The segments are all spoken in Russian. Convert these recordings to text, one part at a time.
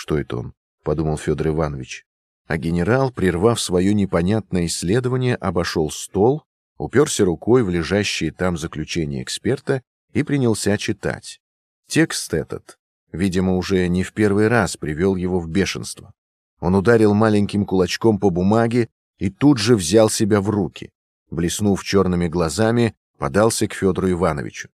Что это он? подумал Федор Иванович. А генерал, прервав свое непонятное исследование, обошел стол, уперся рукой в лежащие там заключения эксперта и принялся читать. Текст этот, видимо, уже не в первый раз привел его в бешенство. Он ударил маленьким кулачком по бумаге и тут же взял себя в руки. Блеснув черными глазами, подался к Федору Ивановичу.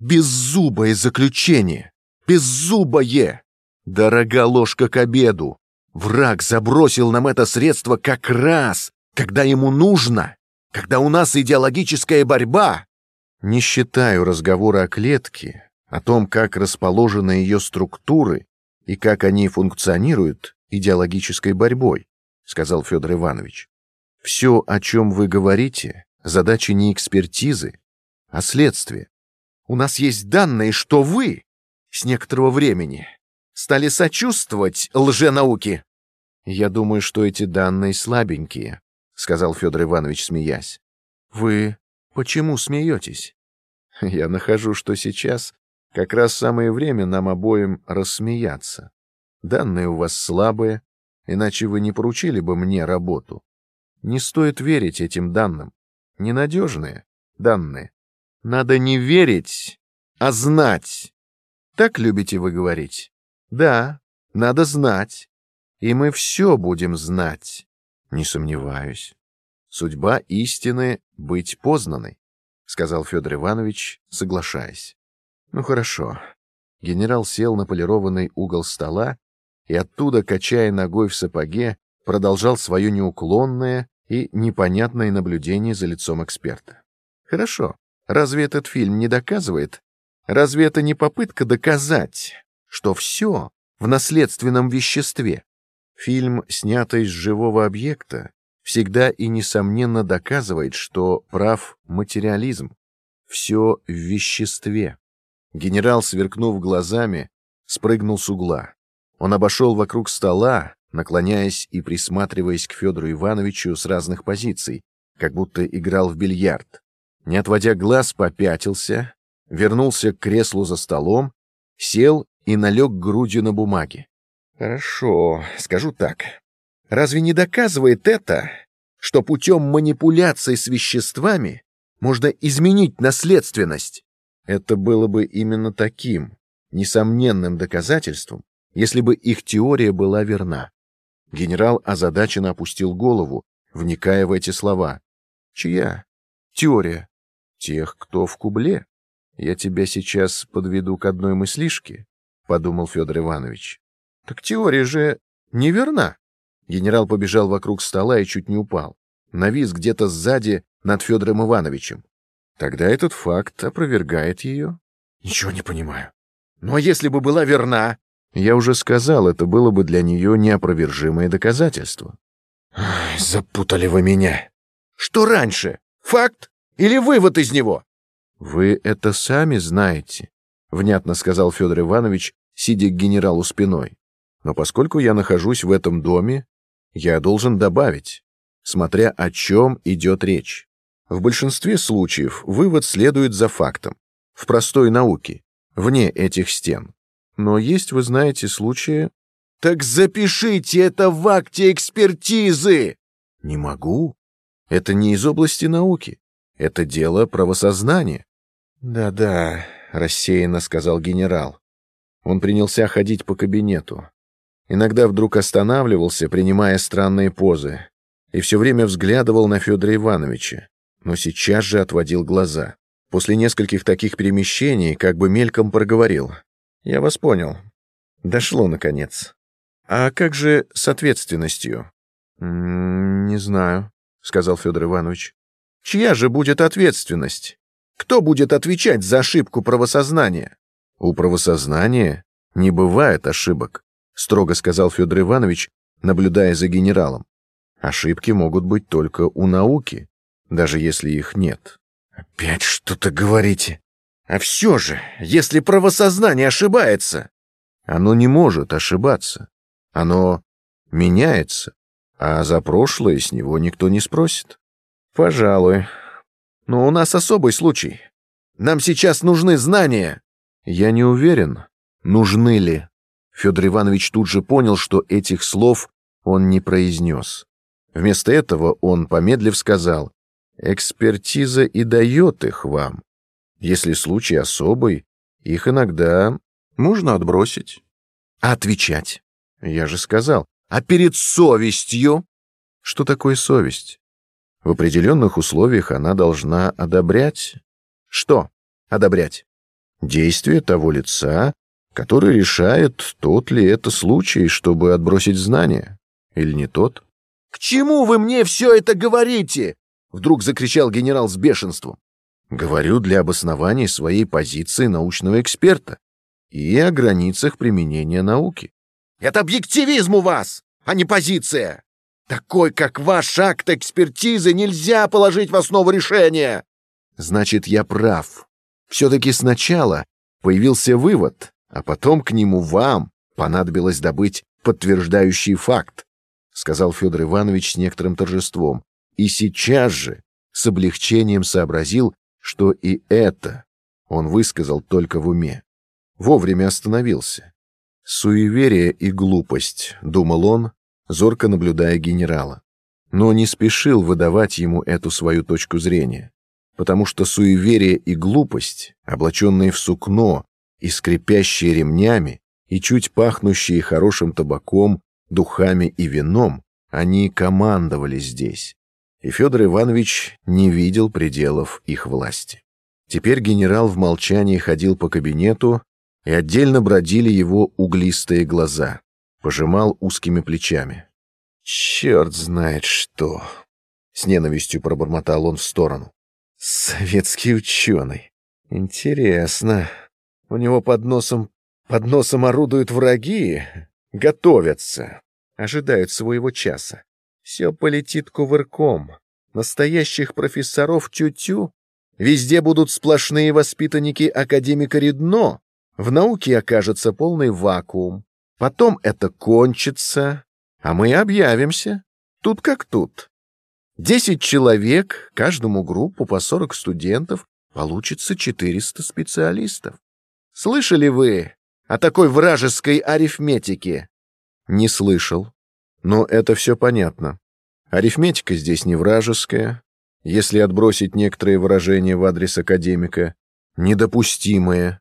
«Беззубое заключение! Беззубое! Дорога ложка к обеду! Враг забросил нам это средство как раз, когда ему нужно, когда у нас идеологическая борьба!» Не считаю разговора о клетке, о том, как расположены ее структуры и как они функционируют, идеологической борьбой, сказал Федор Иванович. Все, о чем вы говорите, задача не экспертизы, а следствия. У нас есть данные, что вы с некоторого времени стали сочувствовать лженауке. Я думаю, что эти данные слабенькие, сказал Федор Иванович, смеясь. Вы почему смеетесь? Я нахожу, что сейчас как раз самое время нам обоим рассмеяться. Данные у вас слабые, иначе вы не поручили бы мне работу. Не стоит верить этим данным. Ненадежные данные. Надо не верить, а знать. Так любите вы говорить? Да, надо знать. И мы все будем знать. Не сомневаюсь. Судьба истины — быть познанной, — сказал Федор Иванович, соглашаясь. Ну хорошо. Генерал сел на полированный угол стола и оттуда, качая ногой в сапоге, продолжал свое неуклонное и непонятное наблюдение за лицом эксперта. Хорошо. Разве этот фильм не доказывает? Разве это не попытка доказать, что все в наследственном веществе? Фильм, снятый с живого объекта, всегда и несомненно доказывает, что прав материализм. Все в веществе. Генерал, сверкнув глазами, спрыгнул с угла. Он обошел вокруг стола, наклоняясь и присматриваясь к Федору Ивановичу с разных позиций, как будто играл в бильярд. Не отводя глаз, попятился, вернулся к креслу за столом, сел и налег грудью на бумаге. Хорошо, скажу так. Разве не доказывает это, что путем манипуляций с веществами можно изменить наследственность? Это было бы именно таким, несомненным доказательством, если бы их теория была верна. Генерал озадаченно опустил голову, вникая в эти слова. Чья? Теория. Тех, кто в кубле. Я тебя сейчас подведу к одной мыслишке, подумал Федор Иванович. Так теория же неверна. Генерал побежал вокруг стола и чуть не упал. Навис где-то сзади над Федором Ивановичем. Тогда этот факт опровергает ее. Ничего не понимаю. Ну а если бы была верна, я уже сказал, это было бы для нее неопровержимое доказательство. Запутали вы меня. Что раньше? Факт или вывод из него? Вы это сами знаете, внятно сказал Федор Иванович, сидя к генералу спиной. Но поскольку я нахожусь в этом доме, я должен добавить, смотря о чем идет речь. В большинстве случаев вывод следует за фактом, в простой науке, вне этих стен. Но есть, вы знаете, случаи... Так запишите это в акте экспертизы! Не могу. Это не из области науки. Это дело правосознания. Да-да, рассеянно сказал генерал. Он принялся ходить по кабинету. Иногда вдруг останавливался, принимая странные позы, и все время взглядывал на Федора Ивановича, но сейчас же отводил глаза. После нескольких таких перемещений как бы мельком проговорил. Я вас понял. Дошло, наконец. А как же с ответственностью? не знаю, сказал Федор Иванович. Чья же будет ответственность? Кто будет отвечать за ошибку правосознания? У правосознания не бывает ошибок, строго сказал Федор Иванович, наблюдая за генералом. Ошибки могут быть только у науки, даже если их нет. Опять что-то говорите, а все же, если правосознание ошибается... Оно не может ошибаться. Оно меняется, а за прошлое с него никто не спросит. Пожалуй. Но у нас особый случай. Нам сейчас нужны знания. Я не уверен, нужны ли. Федор Иванович тут же понял, что этих слов он не произнес. Вместо этого он, помедлив, сказал, «Экспертиза и дает их вам. Если случай особый, их иногда можно отбросить. А отвечать? Я же сказал, а перед совестью? Что такое совесть? В определенных условиях она должна одобрять. Что одобрять? Действие того лица, который решает, тот ли это случай, чтобы отбросить знания, или не тот. «К чему вы мне все это говорите?» — вдруг закричал генерал с бешенством. «Говорю для обоснования своей позиции научного эксперта и о границах применения науки». «Это объективизм у вас, а не позиция! Такой, как ваш акт экспертизы, нельзя положить в основу решения!» «Значит, я прав. Все-таки сначала появился вывод, а потом к нему вам понадобилось добыть подтверждающий факт, сказал Федор Иванович с некоторым торжеством, и сейчас же с облегчением сообразил, что и это он высказал только в уме. Вовремя остановился. Суеверие и глупость, думал он, зорко наблюдая генерала, но не спешил выдавать ему эту свою точку зрения, потому что суеверие и глупость, облаченные в сукно и скрипящие ремнями, и чуть пахнущие хорошим табаком, духами и вином, они командовали здесь. И Федор Иванович не видел пределов их власти. Теперь генерал в молчании ходил по кабинету, и отдельно бродили его углистые глаза. Пожимал узкими плечами. «Черт знает что!» — с ненавистью пробормотал он в сторону. «Советский ученый. Интересно. У него под носом, под носом орудуют враги, готовятся, ожидают своего часа. Все полетит кувырком. Настоящих профессоров тю-тю. Везде будут сплошные воспитанники академика Редно. В науке окажется полный вакуум. Потом это кончится, а мы объявимся. Тут как тут. Десять человек, каждому группу по сорок студентов, получится четыреста специалистов. Слышали вы о такой вражеской арифметике? Не слышал. Но это все понятно. Арифметика здесь не вражеская, если отбросить некоторые выражения в адрес академика, недопустимые.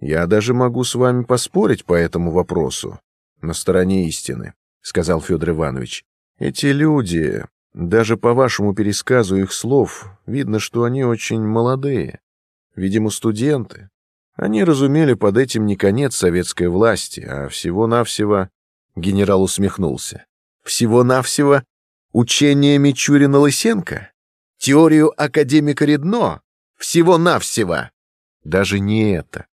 Я даже могу с вами поспорить по этому вопросу. На стороне истины, сказал Федор Иванович. Эти люди, даже по вашему пересказу их слов, видно, что они очень молодые. Видимо, студенты. Они разумели под этим не конец советской власти, а всего-навсего... Генерал усмехнулся. Всего-навсего учение Мичурина-Лысенко? Теорию академика Редно? Всего-навсего? Даже не это.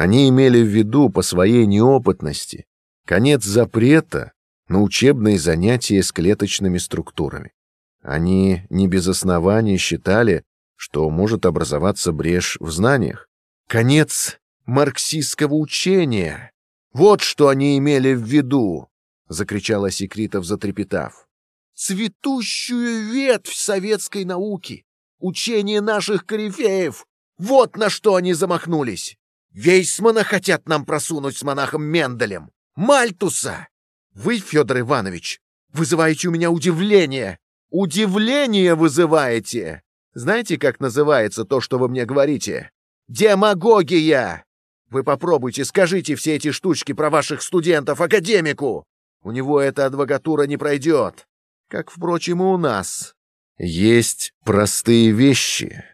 Они имели в виду по своей неопытности конец запрета на учебные занятия с клеточными структурами. Они не без оснований считали, что может образоваться брешь в знаниях. Конец марксистского учения. Вот что они имели в виду, закричала Секритов, затрепетав. Цветущую ветвь советской науки, учение наших корифеев. Вот на что они замахнулись. Вейсмана хотят нам просунуть с монахом Менделем. Мальтуса! Вы, Федор Иванович, вызываете у меня удивление. Удивление вызываете. Знаете, как называется то, что вы мне говорите? Демагогия! Вы попробуйте, скажите все эти штучки про ваших студентов академику. У него эта адвокатура не пройдет. Как, впрочем, и у нас. Есть простые вещи,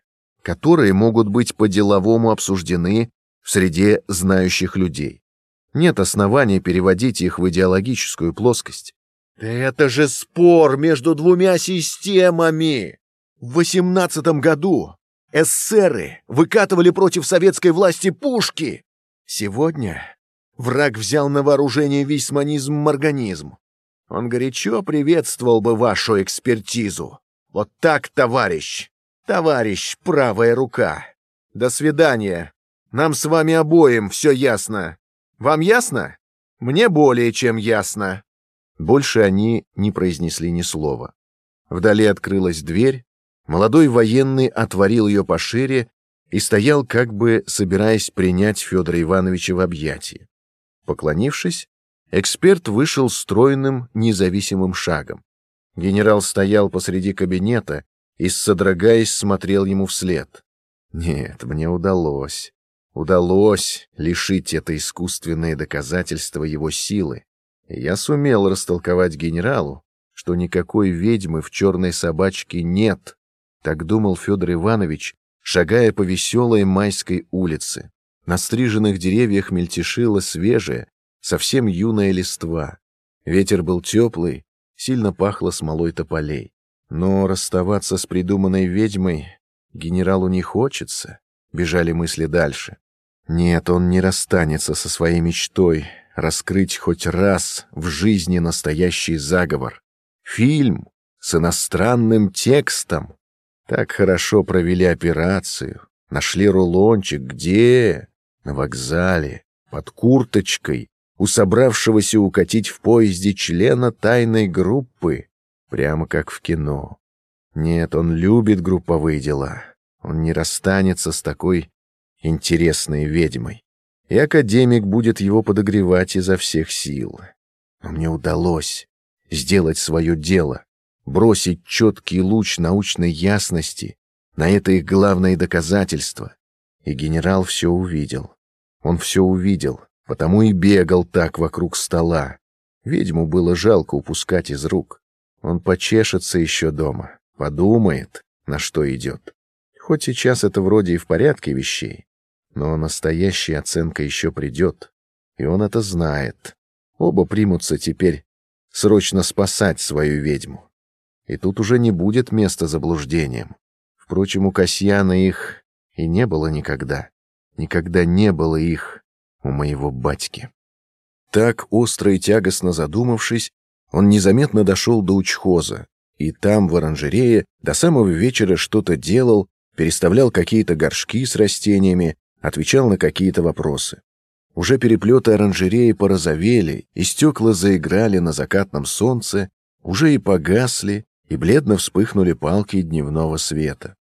которые могут быть по-деловому обсуждены в среде знающих людей. Нет основания переводить их в идеологическую плоскость. Да это же спор между двумя системами. В восемнадцатом году эсеры выкатывали против советской власти пушки. Сегодня враг взял на вооружение весьманизм-морганизм. Он горячо приветствовал бы вашу экспертизу. Вот так, товарищ. Товарищ, правая рука. До свидания. Нам с вами обоим все ясно. Вам ясно? Мне более чем ясно. Больше они не произнесли ни слова. Вдали открылась дверь, молодой военный отворил ее пошире и стоял, как бы собираясь принять Федора Ивановича в объятия. Поклонившись, эксперт вышел стройным, независимым шагом. Генерал стоял посреди кабинета и, содрогаясь, смотрел ему вслед. Нет, мне удалось. Удалось лишить это искусственное доказательство его силы. Я сумел растолковать генералу, что никакой ведьмы в черной собачке нет. Так думал Федор Иванович, шагая по веселой майской улице. На стриженных деревьях мельтешила свежая, совсем юная листва. Ветер был теплый, сильно пахло смолой тополей. Но расставаться с придуманной ведьмой генералу не хочется, бежали мысли дальше. Нет, он не расстанется со своей мечтой раскрыть хоть раз в жизни настоящий заговор. Фильм с иностранным текстом. Так хорошо провели операцию. Нашли рулончик. Где? На вокзале. Под курточкой. У собравшегося укатить в поезде члена тайной группы. Прямо как в кино. Нет, он любит групповые дела. Он не расстанется с такой интересной ведьмой. И академик будет его подогревать изо всех сил. Но мне удалось сделать свое дело, бросить четкий луч научной ясности на это их главное доказательство. И генерал все увидел. Он все увидел, потому и бегал так вокруг стола. Ведьму было жалко упускать из рук. Он почешется еще дома, подумает, на что идет. Хоть сейчас это вроде и в порядке вещей, но настоящая оценка еще придет, и он это знает. Оба примутся теперь срочно спасать свою ведьму. И тут уже не будет места заблуждениям. Впрочем, у Касьяна их и не было никогда. Никогда не было их у моего батьки. Так, остро и тягостно задумавшись, он незаметно дошел до учхоза, и там, в оранжерее, до самого вечера что-то делал, переставлял какие-то горшки с растениями, отвечал на какие-то вопросы. Уже переплеты оранжереи порозовели, и стекла заиграли на закатном солнце, уже и погасли, и бледно вспыхнули палки дневного света.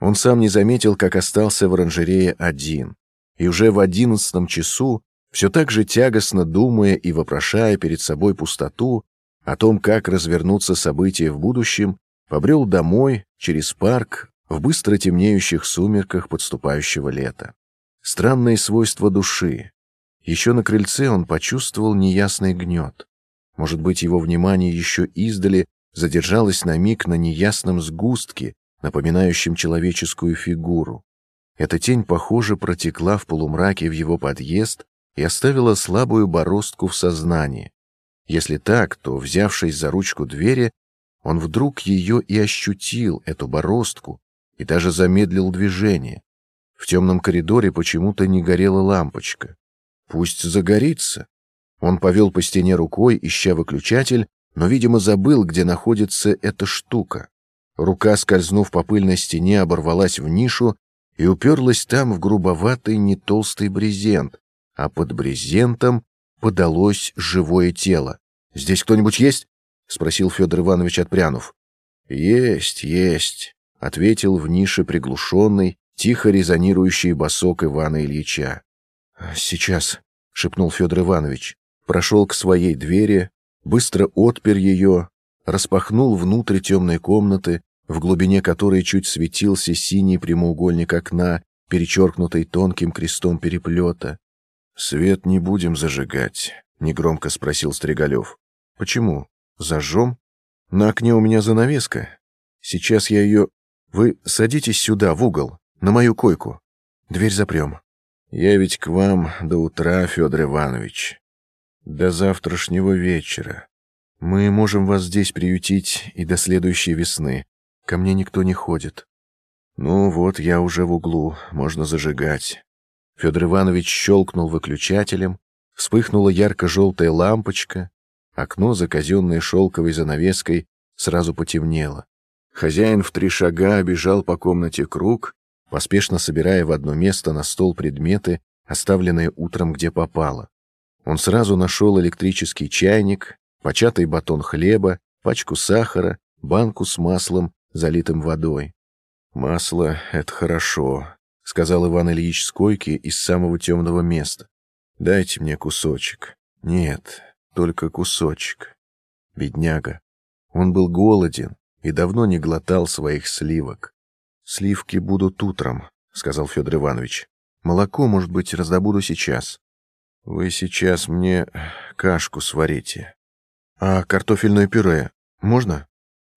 Он сам не заметил, как остался в оранжерее один, и уже в одиннадцатом часу, все так же тягостно думая и вопрошая перед собой пустоту о том, как развернутся события в будущем, побрел домой, через парк, в быстро темнеющих сумерках подступающего лета. Странные свойства души, еще на крыльце он почувствовал неясный гнет. Может быть, его внимание еще издали задержалось на миг на неясном сгустке, напоминающем человеческую фигуру. Эта тень, похоже, протекла в полумраке в его подъезд и оставила слабую бороздку в сознании. Если так, то, взявшись за ручку двери, он вдруг ее и ощутил, эту бороздку, и даже замедлил движение. В темном коридоре почему-то не горела лампочка. Пусть загорится. Он повел по стене рукой, ища выключатель, но, видимо, забыл, где находится эта штука. Рука, скользнув по пыльной стене, оборвалась в нишу и уперлась там в грубоватый нетолстый брезент, а под брезентом подалось живое тело. «Здесь кто-нибудь есть?» — спросил Федор Иванович, отпрянув. «Есть, есть», — ответил в нише приглушенный, тихо резонирующий босок Ивана Ильича. «Сейчас», — шепнул Федор Иванович, прошел к своей двери, быстро отпер ее, распахнул внутрь темной комнаты, в глубине которой чуть светился синий прямоугольник окна, перечеркнутый тонким крестом переплета. «Свет не будем зажигать», — негромко спросил Стригалев. «Почему? Зажжем? На окне у меня занавеска. Сейчас я ее... Вы садитесь сюда, в угол, на мою койку. Дверь запрем». Я ведь к вам до утра, Федор Иванович. До завтрашнего вечера. Мы можем вас здесь приютить и до следующей весны. Ко мне никто не ходит. Ну вот, я уже в углу, можно зажигать. Федор Иванович щелкнул выключателем, вспыхнула ярко-желтая лампочка, окно за казенной шелковой занавеской сразу потемнело. Хозяин в три шага обежал по комнате круг поспешно собирая в одно место на стол предметы, оставленные утром где попало. Он сразу нашел электрический чайник, початый батон хлеба, пачку сахара, банку с маслом, залитым водой. «Масло — это хорошо», — сказал Иван Ильич с койки из самого темного места. «Дайте мне кусочек». «Нет, только кусочек. Бедняга. Он был голоден и давно не глотал своих сливок. «Сливки будут утром», — сказал Федор Иванович. «Молоко, может быть, раздобуду сейчас». «Вы сейчас мне кашку сварите». «А картофельное пюре можно?»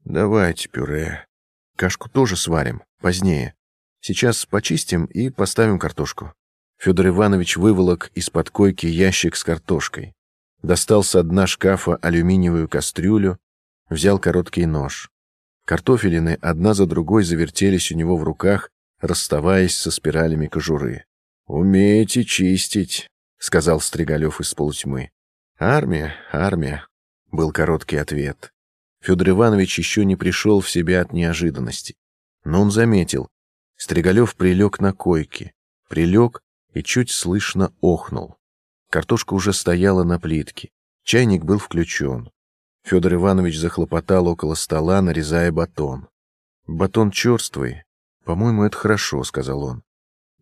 «Давайте пюре. Кашку тоже сварим, позднее. Сейчас почистим и поставим картошку». Федор Иванович выволок из-под койки ящик с картошкой. Достал с дна шкафа алюминиевую кастрюлю, взял короткий нож. Картофелины одна за другой завертелись у него в руках, расставаясь со спиралями кожуры. «Умеете чистить», — сказал Стригалев из полутьмы. «Армия, армия», — был короткий ответ. Федор Иванович еще не пришел в себя от неожиданности. Но он заметил. Стригалев прилег на койке. Прилег и чуть слышно охнул. Картошка уже стояла на плитке. Чайник был включен. Федор Иванович захлопотал около стола, нарезая батон. «Батон черствый. По-моему, это хорошо», — сказал он.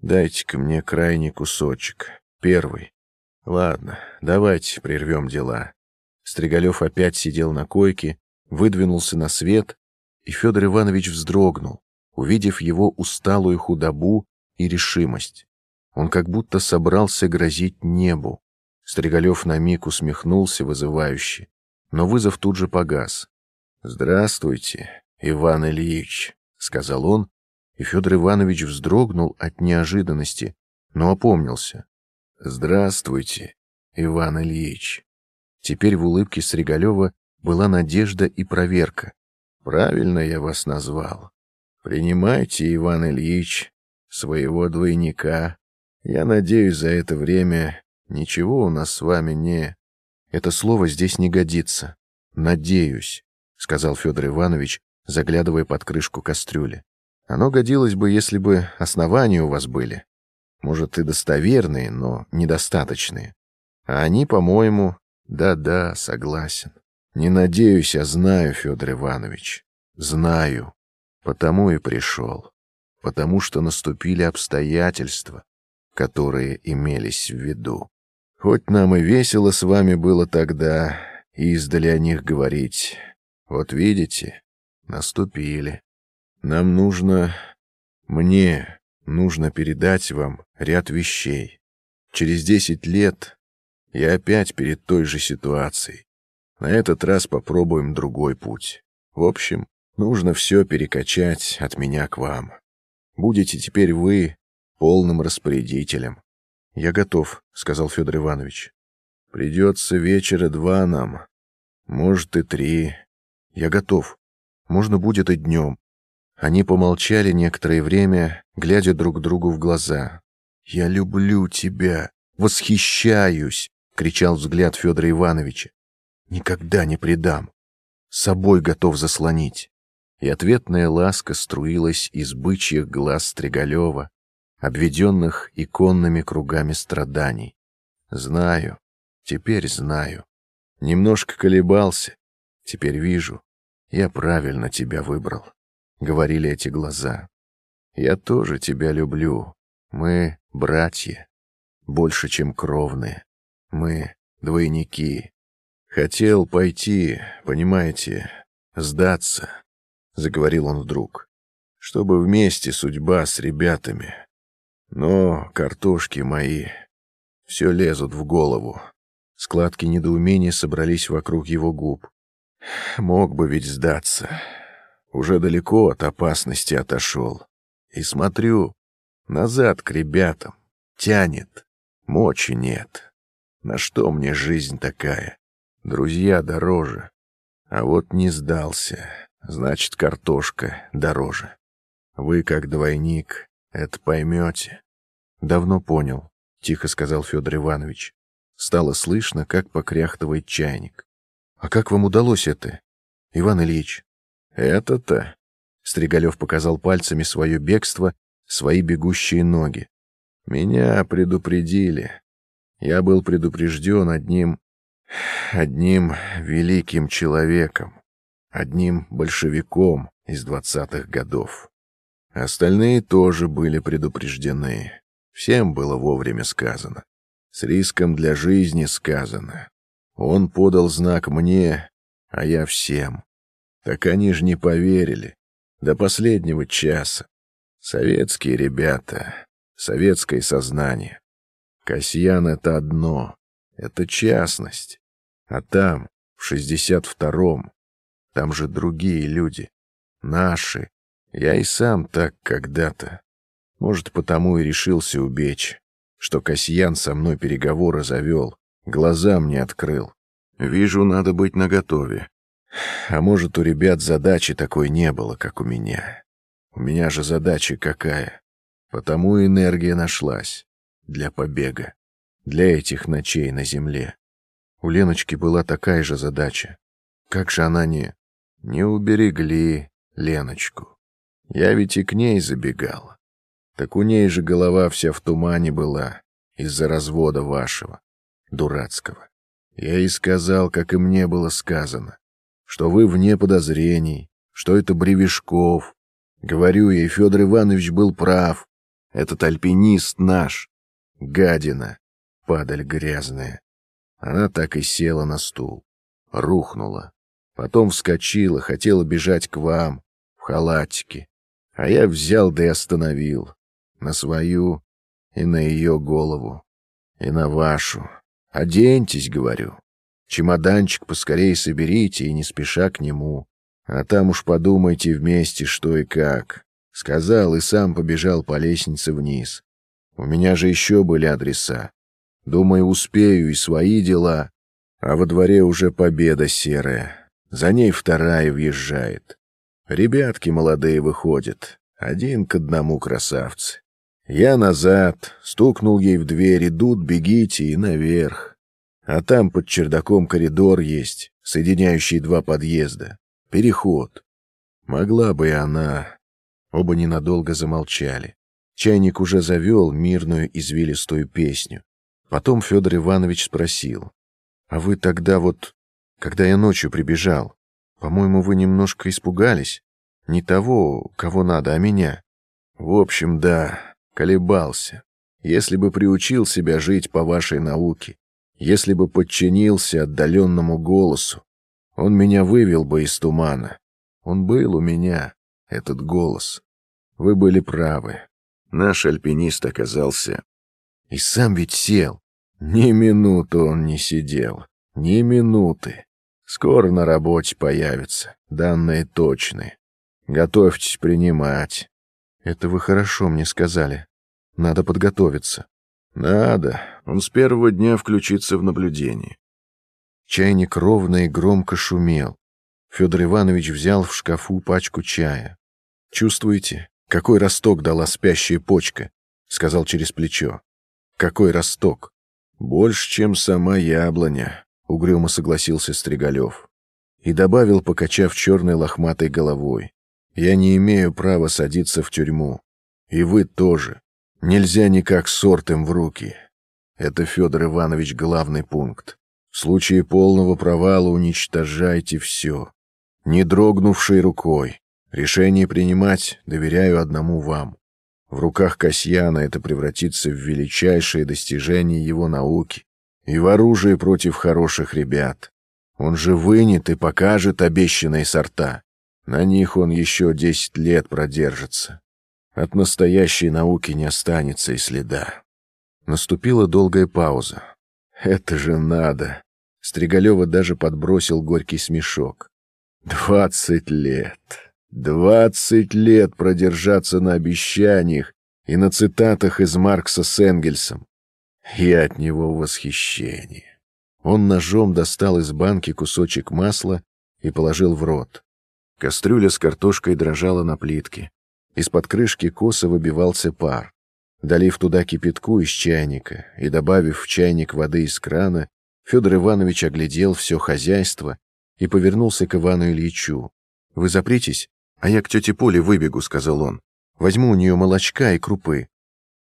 «Дайте-ка мне крайний кусочек. Первый. Ладно, давайте прервем дела». Стригалев опять сидел на койке, выдвинулся на свет, и Федор Иванович вздрогнул, увидев его усталую худобу и решимость. Он как будто собрался грозить небу. Стригалев на миг усмехнулся вызывающе, но вызов тут же погас. «Здравствуйте, Иван Ильич», — сказал он, и Федор Иванович вздрогнул от неожиданности, но опомнился. «Здравствуйте, Иван Ильич». Теперь в улыбке Стригалева была надежда и проверка. «Правильно я вас назвал. Принимайте, Иван Ильич, своего двойника. Я надеюсь, за это время ничего у нас с вами не...» Это слово здесь не годится. Надеюсь, сказал Федор Иванович, заглядывая под крышку кастрюли. Оно годилось бы, если бы основания у вас были. Может, и достоверные, но недостаточные. А они, по-моему, да-да, согласен. Не надеюсь, а знаю, Федор Иванович. Знаю. Потому и пришел. Потому что наступили обстоятельства, которые имелись в виду. Хоть нам и весело с вами было тогда, издали о них говорить. Вот видите, наступили. Нам нужно... Мне нужно передать вам ряд вещей. Через десять лет я опять перед той же ситуацией. На этот раз попробуем другой путь. В общем, нужно все перекачать от меня к вам. Будете теперь вы полным распорядителем. «Я готов», — сказал Федор Иванович. «Придется вечера два нам, может и три. Я готов. Можно будет и днем». Они помолчали некоторое время, глядя друг другу в глаза. «Я люблю тебя, восхищаюсь!» — кричал взгляд Федора Ивановича. «Никогда не предам. Собой готов заслонить». И ответная ласка струилась из бычьих глаз Стригалева, обведенных иконными кругами страданий. Знаю, теперь знаю. Немножко колебался, теперь вижу. Я правильно тебя выбрал, — говорили эти глаза. Я тоже тебя люблю. Мы братья, больше, чем кровные. Мы двойники. Хотел пойти, понимаете, сдаться, — заговорил он вдруг, — чтобы вместе судьба с ребятами но картошки мои все лезут в голову. Складки недоумения собрались вокруг его губ. Мог бы ведь сдаться. Уже далеко от опасности отошел. И смотрю, назад к ребятам. Тянет. Мочи нет. На что мне жизнь такая? Друзья дороже. А вот не сдался. Значит, картошка дороже. Вы, как двойник, это поймете. Давно понял, тихо сказал Федор Иванович. Стало слышно, как покряхтывает чайник. А как вам удалось это, Иван Ильич? Это-то. Стригалев показал пальцами свое бегство, свои бегущие ноги. Меня предупредили. Я был предупрежден одним... одним великим человеком, одним большевиком из двадцатых годов. Остальные тоже были предупреждены. Всем было вовремя сказано. С риском для жизни сказано. Он подал знак мне, а я всем. Так они же не поверили. До последнего часа. Советские ребята, советское сознание. Касьян — это одно, это частность. А там, в шестьдесят втором, там же другие люди, наши. Я и сам так когда-то. Может, потому и решился убечь, что Касьян со мной переговоры завел, глаза мне открыл. Вижу, надо быть наготове. А может, у ребят задачи такой не было, как у меня. У меня же задача какая. Потому энергия нашлась. Для побега. Для этих ночей на земле. У Леночки была такая же задача. Как же она не... Не уберегли Леночку. Я ведь и к ней забегал. Так у ней же голова вся в тумане была из-за развода вашего, дурацкого. Я и сказал, как и мне было сказано, что вы вне подозрений, что это Бревешков. Говорю ей, Федор Иванович был прав. Этот альпинист наш. Гадина, падаль грязная. Она так и села на стул. Рухнула. Потом вскочила, хотела бежать к вам, в халатике. А я взял да и остановил. На свою и на ее голову. И на вашу. Оденьтесь, говорю. Чемоданчик поскорее соберите и не спеша к нему. А там уж подумайте вместе, что и как. Сказал и сам побежал по лестнице вниз. У меня же еще были адреса. Думаю, успею и свои дела. А во дворе уже победа серая. За ней вторая въезжает. Ребятки молодые выходят. Один к одному красавцы. Я назад, стукнул ей в дверь, идут, бегите и наверх. А там под чердаком коридор есть, соединяющий два подъезда. Переход. Могла бы и она. Оба ненадолго замолчали. Чайник уже завел мирную извилистую песню. Потом Федор Иванович спросил. «А вы тогда вот, когда я ночью прибежал, по-моему, вы немножко испугались? Не того, кого надо, а меня?» «В общем, да, колебался. Если бы приучил себя жить по вашей науке, если бы подчинился отдаленному голосу, он меня вывел бы из тумана. Он был у меня, этот голос. Вы были правы. Наш альпинист оказался... И сам ведь сел. Ни минуты он не сидел. Ни минуты. Скоро на работе появятся. Данные точные. Готовьтесь принимать. Это вы хорошо мне сказали. Надо подготовиться. Надо. Он с первого дня включится в наблюдение. Чайник ровно и громко шумел. Федор Иванович взял в шкафу пачку чая. «Чувствуете, какой росток дала спящая почка?» — сказал через плечо. «Какой росток?» «Больше, чем сама яблоня», — угрюмо согласился Стригалев. И добавил, покачав черной лохматой головой. «Я не имею права садиться в тюрьму. И вы тоже. Нельзя никак сорт им в руки. Это, Федор Иванович, главный пункт. В случае полного провала уничтожайте все. Не дрогнувшей рукой. Решение принимать доверяю одному вам. В руках Касьяна это превратится в величайшее достижение его науки и в оружие против хороших ребят. Он же вынет и покажет обещанные сорта. На них он еще десять лет продержится. От настоящей науки не останется и следа. Наступила долгая пауза. Это же надо. Стригалева даже подбросил горький смешок. Двадцать лет. Двадцать лет продержаться на обещаниях и на цитатах из Маркса с Энгельсом. И от него восхищение. Он ножом достал из банки кусочек масла и положил в рот. Кастрюля с картошкой дрожала на плитке. Из-под крышки косо выбивался пар. Долив туда кипятку из чайника и добавив в чайник воды из крана, Федор Иванович оглядел все хозяйство и повернулся к Ивану Ильичу. «Вы запритесь, а я к тете Поле выбегу», — сказал он. «Возьму у нее молочка и крупы.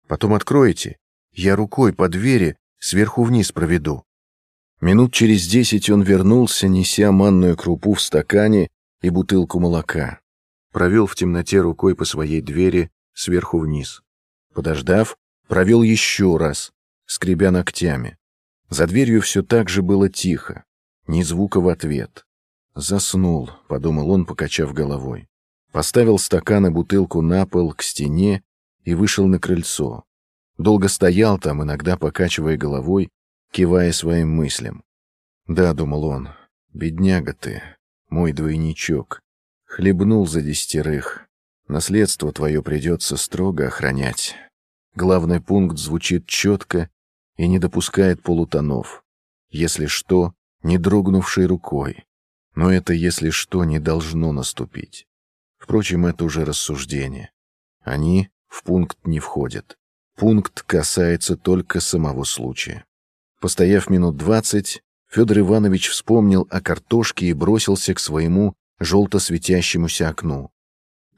Потом откроете, я рукой по двери сверху вниз проведу». Минут через десять он вернулся, неся манную крупу в стакане и бутылку молока провел в темноте рукой по своей двери сверху вниз. Подождав, провел еще раз, скребя ногтями. За дверью все так же было тихо. ни звука в ответ. «Заснул», — подумал он, покачав головой. Поставил стакан и бутылку на пол к стене и вышел на крыльцо. Долго стоял там, иногда покачивая головой, кивая своим мыслям. «Да», — думал он, — «бедняга ты, мой двойничок. Хлебнул за десятерых. Наследство твое придется строго охранять. Главный пункт звучит четко и не допускает полутонов. Если что, не дрогнувшей рукой. Но это «если что» не должно наступить. Впрочем, это уже рассуждение. Они в пункт не входят. Пункт касается только самого случая. Постояв минут двадцать, Федор Иванович вспомнил о картошке и бросился к своему желто светящемуся окну.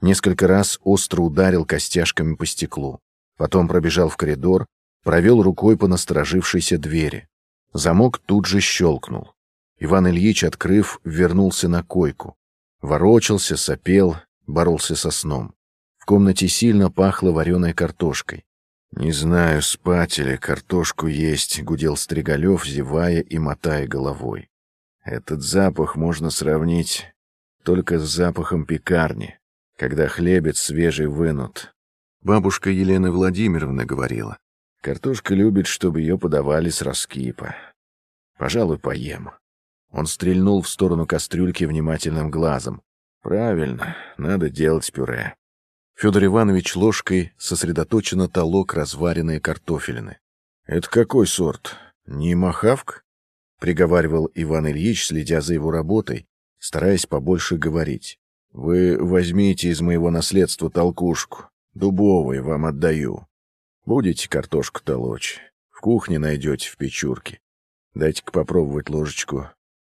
Несколько раз остро ударил костяшками по стеклу. Потом пробежал в коридор, провел рукой по насторожившейся двери. Замок тут же щелкнул. Иван Ильич, открыв, вернулся на койку. Ворочался, сопел, боролся со сном. В комнате сильно пахло вареной картошкой. «Не знаю, спать или картошку есть», — гудел Стригалев, зевая и мотая головой. «Этот запах можно сравнить только с запахом пекарни, когда хлебец свежий вынут». Бабушка Елена Владимировна говорила, «Картошка любит, чтобы ее подавали с раскипа. Пожалуй, поем». Он стрельнул в сторону кастрюльки внимательным глазом. «Правильно, надо делать пюре». Федор Иванович ложкой сосредоточенно толок разваренные картофелины. «Это какой сорт? Не махавк?» — приговаривал Иван Ильич, следя за его работой, стараясь побольше говорить. «Вы возьмите из моего наследства толкушку. Дубовый вам отдаю. Будете картошку толочь. В кухне найдете в печурке. Дайте-ка попробовать ложечку.